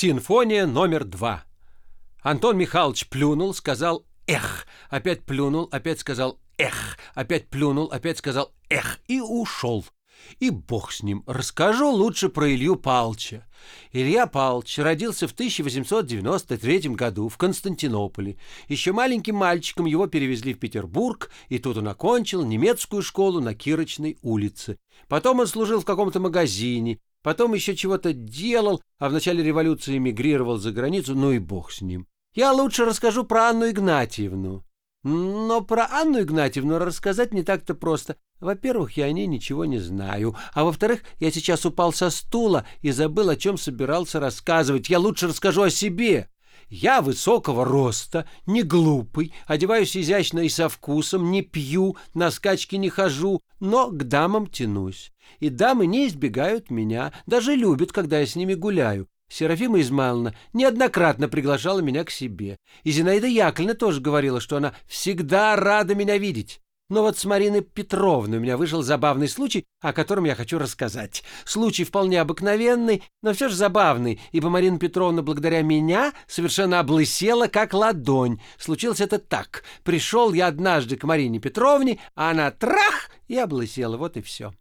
Симфония номер два. Антон Михайлович плюнул, сказал «эх», опять плюнул, опять сказал «эх», опять плюнул, опять сказал «эх» и ушел. И бог с ним, расскажу лучше про Илью Палча. Илья Палч родился в 1893 году в Константинополе. Еще маленьким мальчиком его перевезли в Петербург, и тут он окончил немецкую школу на Кирочной улице. Потом он служил в каком-то магазине, потом еще чего-то делал, а в начале революции эмигрировал за границу, ну и бог с ним. Я лучше расскажу про Анну Игнатьевну. Но про Анну Игнатьевну рассказать не так-то просто. Во-первых, я о ней ничего не знаю. А во-вторых, я сейчас упал со стула и забыл, о чем собирался рассказывать. Я лучше расскажу о себе. Я высокого роста, не глупый, одеваюсь изящно и со вкусом, не пью, на скачки не хожу, но к дамам тянусь. И дамы не избегают меня, даже любят, когда я с ними гуляю. Серафима Измайловна неоднократно приглашала меня к себе. И Зинаида Яковлевна тоже говорила, что она всегда рада меня видеть. Но вот с Мариной Петровной у меня вышел забавный случай, о котором я хочу рассказать. Случай вполне обыкновенный, но все же забавный, ибо Марина Петровна благодаря меня совершенно облысела, как ладонь. Случилось это так. Пришел я однажды к Марине Петровне, а она трах и облысела. Вот и все.